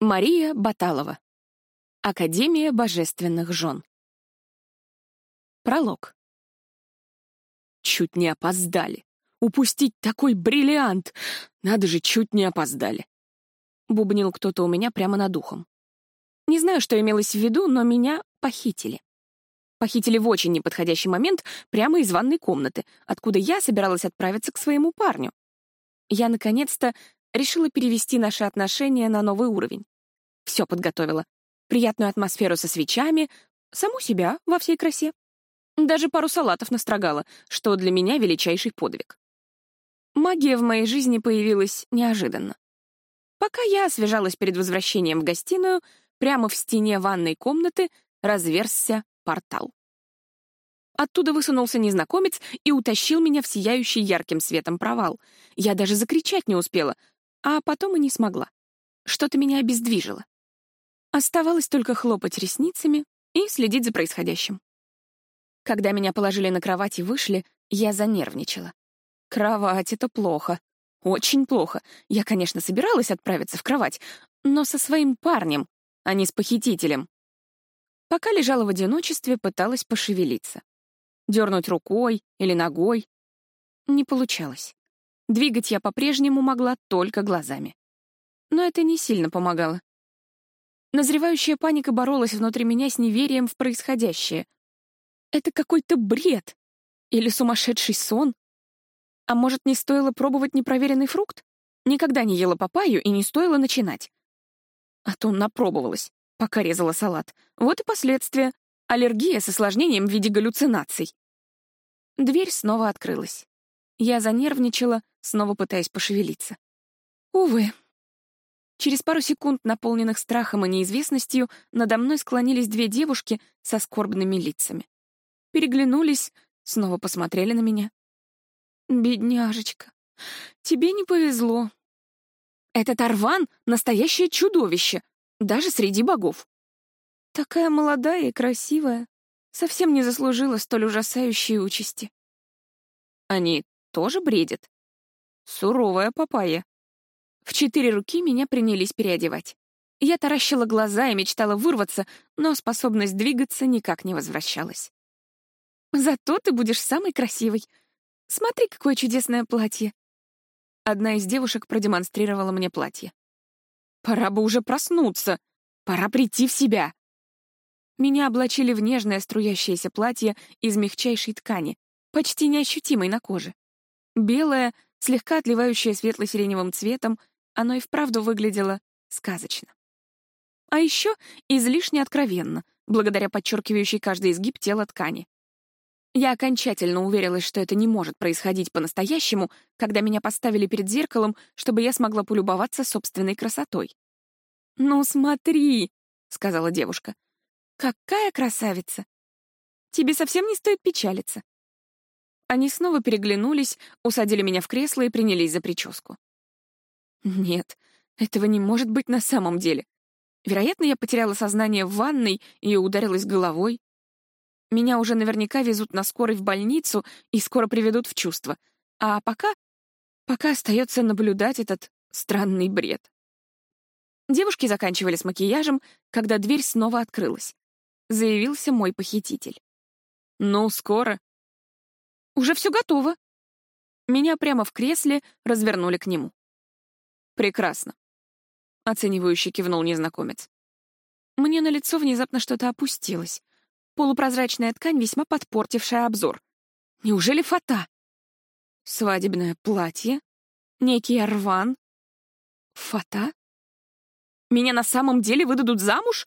Мария Баталова. Академия божественных жен. Пролог. Чуть не опоздали. Упустить такой бриллиант! Надо же, чуть не опоздали. Бубнил кто-то у меня прямо над ухом. Не знаю, что имелось в виду, но меня похитили. Похитили в очень неподходящий момент прямо из ванной комнаты, откуда я собиралась отправиться к своему парню. Я, наконец-то, решила перевести наши отношения на новый уровень. Все подготовила. Приятную атмосферу со свечами, саму себя во всей красе. Даже пару салатов настрогала, что для меня величайший подвиг. Магия в моей жизни появилась неожиданно. Пока я освежалась перед возвращением в гостиную, прямо в стене ванной комнаты разверзся портал. Оттуда высунулся незнакомец и утащил меня в сияющий ярким светом провал. Я даже закричать не успела, а потом и не смогла. Что-то меня обездвижило. Оставалось только хлопать ресницами и следить за происходящим. Когда меня положили на кровать и вышли, я занервничала. Кровать — это плохо. Очень плохо. Я, конечно, собиралась отправиться в кровать, но со своим парнем, а не с похитителем. Пока лежала в одиночестве, пыталась пошевелиться. Дернуть рукой или ногой. Не получалось. Двигать я по-прежнему могла только глазами. Но это не сильно помогало. Назревающая паника боролась внутри меня с неверием в происходящее. Это какой-то бред. Или сумасшедший сон. А может, не стоило пробовать непроверенный фрукт? Никогда не ела папайю и не стоило начинать. А то напробовалась, пока резала салат. Вот и последствия. Аллергия с осложнением в виде галлюцинаций. Дверь снова открылась. Я занервничала, снова пытаясь пошевелиться. Увы. Через пару секунд, наполненных страхом и неизвестностью, надо мной склонились две девушки со скорбными лицами. Переглянулись, снова посмотрели на меня. «Бедняжечка, тебе не повезло. Этот Арван — настоящее чудовище, даже среди богов. Такая молодая и красивая, совсем не заслужила столь ужасающей участи. Они тоже бредят. Суровая папайя. В четыре руки меня принялись переодевать. Я таращила глаза и мечтала вырваться, но способность двигаться никак не возвращалась. «Зато ты будешь самой красивой. Смотри, какое чудесное платье!» Одна из девушек продемонстрировала мне платье. «Пора бы уже проснуться. Пора прийти в себя». Меня облачили в нежное струящееся платье из мягчайшей ткани, почти неощутимой на коже. Белое, слегка отливающее светло-сиреневым цветом, оно и вправду выглядело сказочно. А еще излишне откровенно, благодаря подчеркивающей каждый изгиб тела ткани. Я окончательно уверилась, что это не может происходить по-настоящему, когда меня поставили перед зеркалом, чтобы я смогла полюбоваться собственной красотой. «Ну смотри», — сказала девушка, — «какая красавица! Тебе совсем не стоит печалиться. Они снова переглянулись, усадили меня в кресло и принялись за прическу. Нет, этого не может быть на самом деле. Вероятно, я потеряла сознание в ванной и ударилась головой. Меня уже наверняка везут на скорой в больницу и скоро приведут в чувство. А пока... пока остается наблюдать этот странный бред. Девушки заканчивали с макияжем, когда дверь снова открылась. Заявился мой похититель. «Ну, скоро», «Уже все готово». Меня прямо в кресле развернули к нему. «Прекрасно», — оценивающе кивнул незнакомец. Мне на лицо внезапно что-то опустилось. Полупрозрачная ткань, весьма подпортившая обзор. Неужели фата? Свадебное платье? Некий рван? Фата? Меня на самом деле выдадут замуж?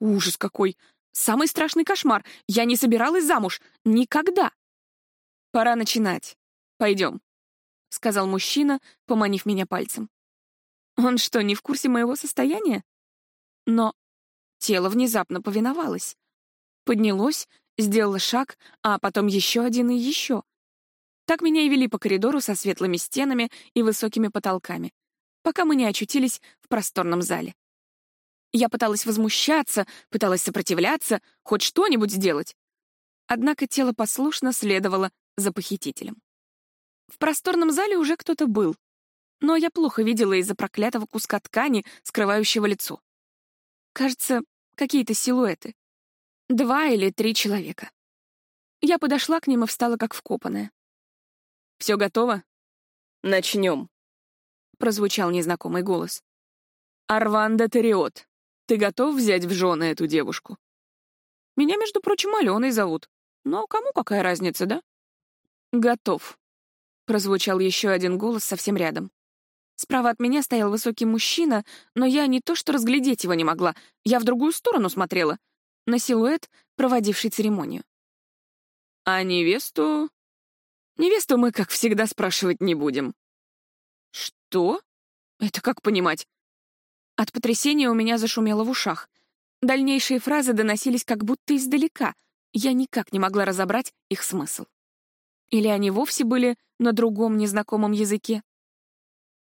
Ужас какой! Самый страшный кошмар! Я не собиралась замуж! Никогда! «Пора начинать. Пойдем», — сказал мужчина, поманив меня пальцем. Он что, не в курсе моего состояния? Но тело внезапно повиновалось. Поднялось, сделало шаг, а потом еще один и еще. Так меня и вели по коридору со светлыми стенами и высокими потолками, пока мы не очутились в просторном зале. Я пыталась возмущаться, пыталась сопротивляться, хоть что-нибудь сделать. Однако тело послушно следовало за похитителем. В просторном зале уже кто-то был. но я плохо видела из-за проклятого куска ткани, скрывающего лицо. Кажется, какие-то силуэты. Два или три человека. Я подошла к ним и встала как вкопанная. «Все готово? Начнем», — прозвучал незнакомый голос. «Арванда Териот, ты готов взять в жены эту девушку?» «Меня, между прочим, Аленой зовут. Но кому какая разница, да?» «Готов», — прозвучал еще один голос совсем рядом. Справа от меня стоял высокий мужчина, но я не то что разглядеть его не могла, я в другую сторону смотрела, на силуэт, проводивший церемонию. «А невесту...» «Невесту мы, как всегда, спрашивать не будем». «Что? Это как понимать?» От потрясения у меня зашумело в ушах. Дальнейшие фразы доносились как будто издалека. Я никак не могла разобрать их смысл. Или они вовсе были на другом незнакомом языке.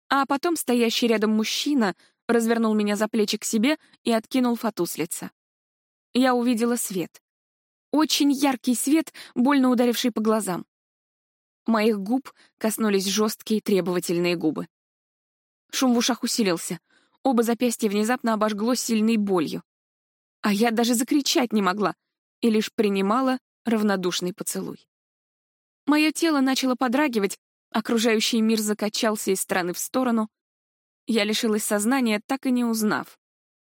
А потом стоящий рядом мужчина развернул меня за плечи к себе и откинул фату с лица. Я увидела свет. Очень яркий свет, больно ударивший по глазам. Моих губ коснулись жесткие требовательные губы. Шум в ушах усилился. Оба запястья внезапно обожгло сильной болью. А я даже закричать не могла и лишь принимала равнодушный поцелуй. Мое тело начало подрагивать, окружающий мир закачался из стороны в сторону. Я лишилась сознания, так и не узнав,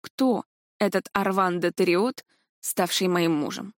кто этот Арван де Териот, ставший моим мужем.